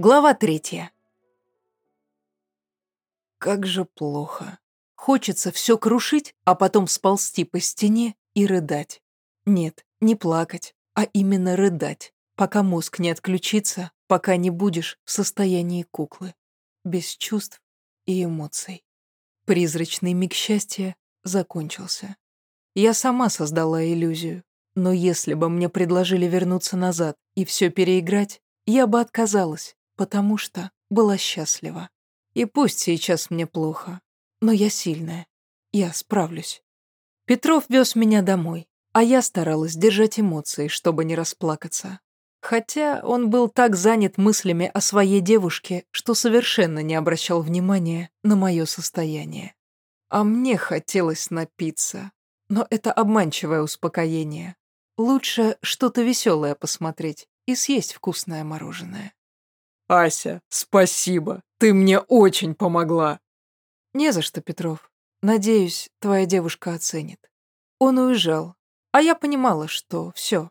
Глава третья. Как же плохо. Хочется все крушить, а потом сползти по стене и рыдать. Нет, не плакать, а именно рыдать, пока мозг не отключится, пока не будешь в состоянии куклы, без чувств и эмоций. Призрачный миг счастья закончился. Я сама создала иллюзию, но если бы мне предложили вернуться назад и все переиграть, я бы отказалась, потому что была счастлива. И пусть сейчас мне плохо, но я сильная. Я справлюсь. Петров вез меня домой, а я старалась держать эмоции, чтобы не расплакаться. Хотя он был так занят мыслями о своей девушке, что совершенно не обращал внимания на мое состояние. А мне хотелось напиться. Но это обманчивое успокоение. Лучше что-то веселое посмотреть и съесть вкусное мороженое. «Ася, спасибо, ты мне очень помогла!» «Не за что, Петров. Надеюсь, твоя девушка оценит». Он уезжал, а я понимала, что все,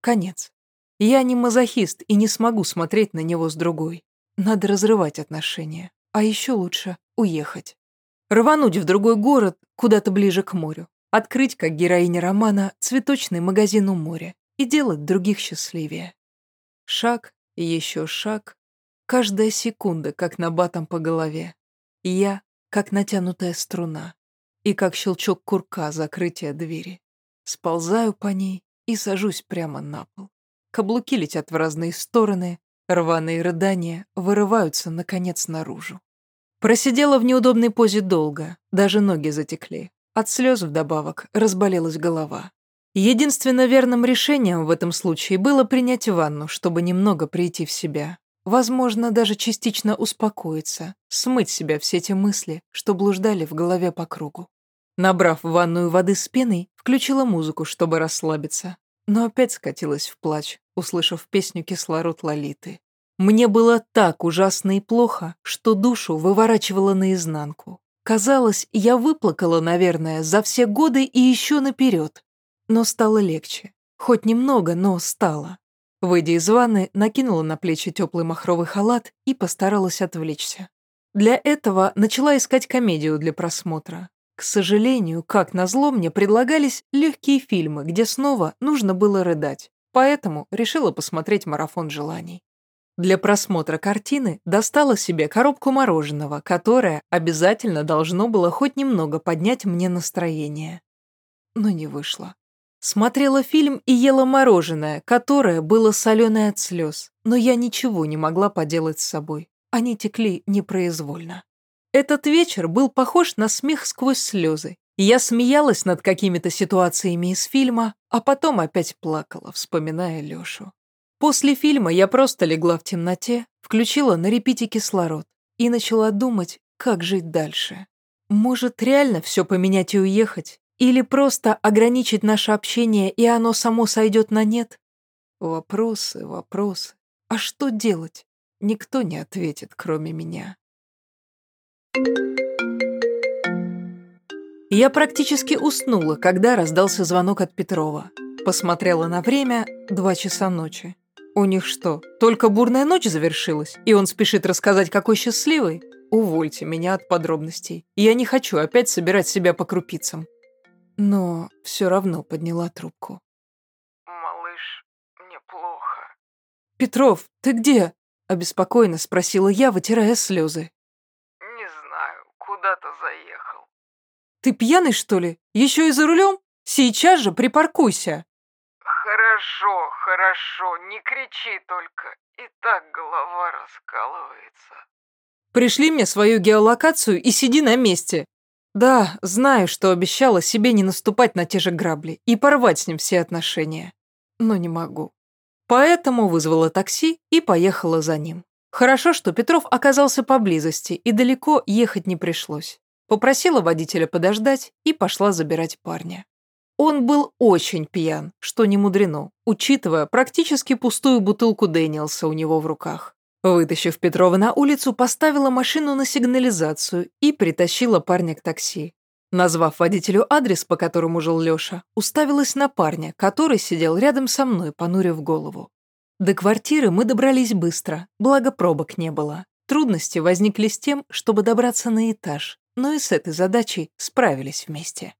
конец. Я не мазохист и не смогу смотреть на него с другой. Надо разрывать отношения, а еще лучше уехать. Рвануть в другой город, куда-то ближе к морю. Открыть, как героиня романа, цветочный магазин у моря и делать других счастливее. Шаг, еще шаг, Каждая секунда, как на батом по голове. Я, как натянутая струна. И как щелчок курка закрытия двери. Сползаю по ней и сажусь прямо на пол. Каблуки летят в разные стороны, рваные рыдания вырываются, наконец, наружу. Просидела в неудобной позе долго, даже ноги затекли. От слез вдобавок разболелась голова. Единственно верным решением в этом случае было принять ванну, чтобы немного прийти в себя. Возможно, даже частично успокоиться, смыть себя все эти мысли, что блуждали в голове по кругу. Набрав ванную воды с пеной, включила музыку, чтобы расслабиться, но опять скатилась в плач, услышав песню «Кислород Лолиты». Мне было так ужасно и плохо, что душу выворачивало наизнанку. Казалось, я выплакала, наверное, за все годы и еще наперед. Но стало легче. Хоть немного, но стало. Выйдя из ванны, накинула на плечи теплый махровый халат и постаралась отвлечься. Для этого начала искать комедию для просмотра. К сожалению, как назло, мне предлагались легкие фильмы, где снова нужно было рыдать, поэтому решила посмотреть «Марафон желаний». Для просмотра картины достала себе коробку мороженого, которое обязательно должно было хоть немного поднять мне настроение. Но не вышло. Смотрела фильм и ела мороженое, которое было соленое от слез, но я ничего не могла поделать с собой. Они текли непроизвольно. Этот вечер был похож на смех сквозь слезы. Я смеялась над какими-то ситуациями из фильма, а потом опять плакала, вспоминая Лешу. После фильма я просто легла в темноте, включила на репите кислород и начала думать, как жить дальше. Может, реально все поменять и уехать? Или просто ограничить наше общение, и оно само сойдет на нет? Вопросы, вопросы. А что делать? Никто не ответит, кроме меня. Я практически уснула, когда раздался звонок от Петрова. Посмотрела на время – два часа ночи. У них что, только бурная ночь завершилась, и он спешит рассказать, какой счастливый? Увольте меня от подробностей. Я не хочу опять собирать себя по крупицам но все равно подняла трубку. «Малыш, мне плохо». «Петров, ты где?» – обеспокоенно спросила я, вытирая слезы. «Не знаю, куда-то заехал». «Ты пьяный, что ли? Еще и за рулем? Сейчас же припаркуйся». «Хорошо, хорошо, не кричи только, и так голова раскалывается». «Пришли мне свою геолокацию и сиди на месте. Да, знаю, что обещала себе не наступать на те же грабли и порвать с ним все отношения. Но не могу. Поэтому вызвала такси и поехала за ним. Хорошо, что Петров оказался поблизости и далеко ехать не пришлось. Попросила водителя подождать и пошла забирать парня. Он был очень пьян, что не мудрено, учитывая практически пустую бутылку Дэниелса у него в руках. Вытащив Петрова на улицу, поставила машину на сигнализацию и притащила парня к такси. Назвав водителю адрес, по которому жил Лёша, уставилась на парня, который сидел рядом со мной, понурив голову. До квартиры мы добрались быстро, благо пробок не было. Трудности возникли с тем, чтобы добраться на этаж, но и с этой задачей справились вместе.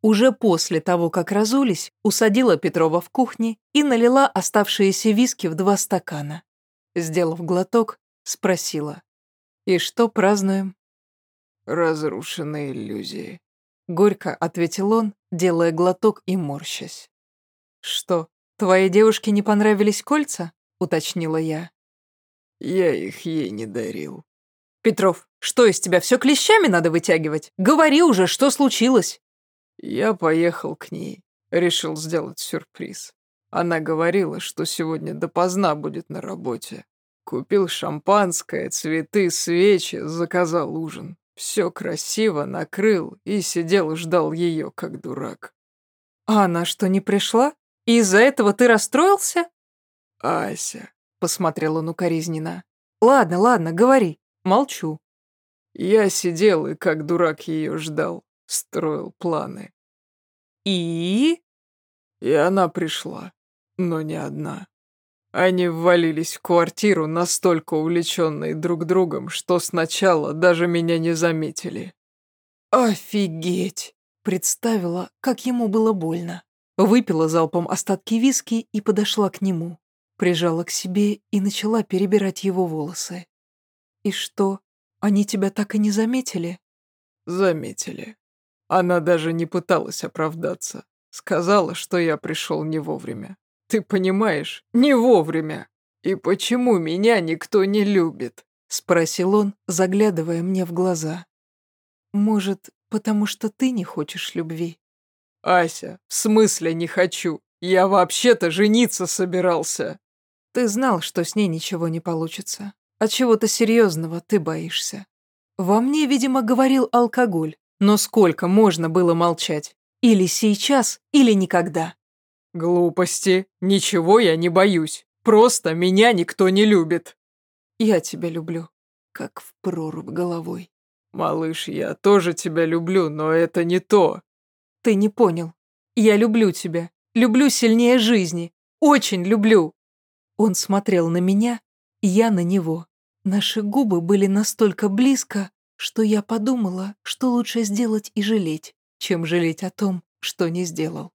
Уже после того, как разулись, усадила Петрова в кухне и налила оставшиеся виски в два стакана. Сделав глоток, спросила. «И что празднуем?» «Разрушенные иллюзии», — горько ответил он, делая глоток и морщась. «Что, твоей девушке не понравились кольца?» — уточнила я. «Я их ей не дарил». «Петров, что из тебя все клещами надо вытягивать? Говори уже, что случилось?» Я поехал к ней, решил сделать сюрприз. Она говорила, что сегодня допоздна будет на работе. Купил шампанское, цветы, свечи, заказал ужин. Все красиво накрыл и сидел и ждал ее, как дурак. «А она что, не пришла? И из-за этого ты расстроился?» «Ася», — посмотрел он укоризненно. «Ладно, ладно, говори. Молчу». Я сидел и как дурак ее ждал строил планы. И? И она пришла, но не одна. Они ввалились в квартиру, настолько увлеченные друг другом, что сначала даже меня не заметили. Офигеть! Представила, как ему было больно. Выпила залпом остатки виски и подошла к нему. Прижала к себе и начала перебирать его волосы. «И что, они тебя так и не заметили?» «Заметили. Она даже не пыталась оправдаться. Сказала, что я пришел не вовремя. Ты понимаешь, не вовремя. И почему меня никто не любит? Спросил он, заглядывая мне в глаза. Может, потому что ты не хочешь любви? Ася, в смысле не хочу? Я вообще-то жениться собирался. Ты знал, что с ней ничего не получится. А чего-то серьезного ты боишься. Во мне, видимо, говорил алкоголь. Но сколько можно было молчать? Или сейчас, или никогда. Глупости. Ничего я не боюсь. Просто меня никто не любит. Я тебя люблю, как в прорубь головой. Малыш, я тоже тебя люблю, но это не то. Ты не понял. Я люблю тебя. Люблю сильнее жизни. Очень люблю. Он смотрел на меня, я на него. Наши губы были настолько близко, что я подумала, что лучше сделать и жалеть, чем жалеть о том, что не сделал.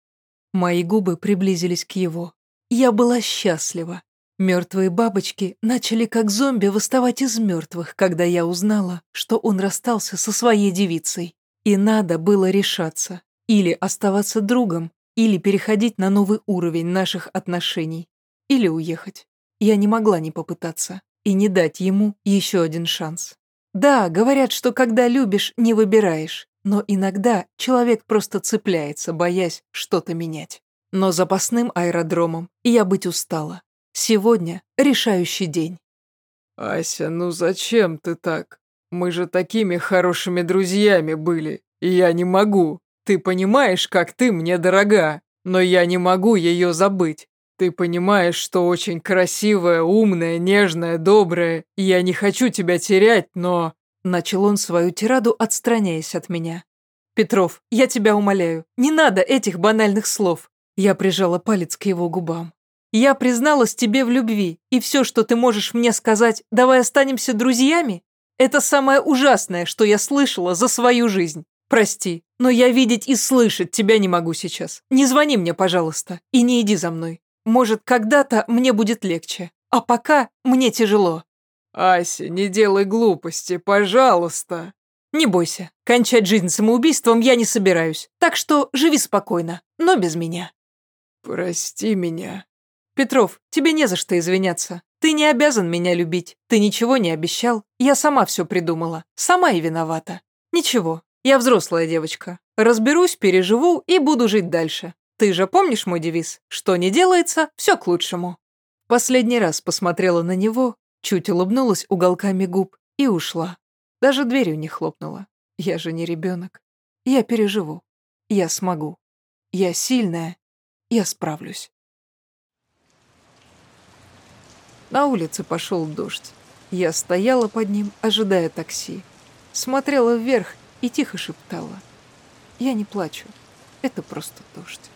Мои губы приблизились к его. Я была счастлива. Мертвые бабочки начали как зомби выставать из мертвых, когда я узнала, что он расстался со своей девицей. И надо было решаться. Или оставаться другом, или переходить на новый уровень наших отношений, или уехать. Я не могла не попытаться и не дать ему еще один шанс. Да, говорят, что когда любишь, не выбираешь, но иногда человек просто цепляется, боясь что-то менять. Но запасным аэродромом я быть устала. Сегодня решающий день. «Ася, ну зачем ты так? Мы же такими хорошими друзьями были, и я не могу. Ты понимаешь, как ты мне дорога, но я не могу ее забыть. Ты понимаешь, что очень красивая, умная, нежная, добрая, я не хочу тебя терять, но...» Начал он свою тираду, отстраняясь от меня. «Петров, я тебя умоляю, не надо этих банальных слов». Я прижала палец к его губам. «Я призналась тебе в любви, и все, что ты можешь мне сказать, давай останемся друзьями, это самое ужасное, что я слышала за свою жизнь. Прости, но я видеть и слышать тебя не могу сейчас. Не звони мне, пожалуйста, и не иди за мной. Может, когда-то мне будет легче, а пока мне тяжело». «Ася, не делай глупости, пожалуйста». «Не бойся, кончать жизнь самоубийством я не собираюсь, так что живи спокойно, но без меня». «Прости меня». «Петров, тебе не за что извиняться. Ты не обязан меня любить, ты ничего не обещал. Я сама все придумала, сама и виновата. Ничего, я взрослая девочка. Разберусь, переживу и буду жить дальше. Ты же помнишь мой девиз? Что не делается, все к лучшему. Последний раз посмотрела на него, чуть улыбнулась уголками губ и ушла. Даже дверью не хлопнула. Я же не ребенок. Я переживу. Я смогу. Я сильная. Я справлюсь. На улице пошел дождь. Я стояла под ним, ожидая такси. Смотрела вверх и тихо шептала. Я не плачу. Это просто дождь.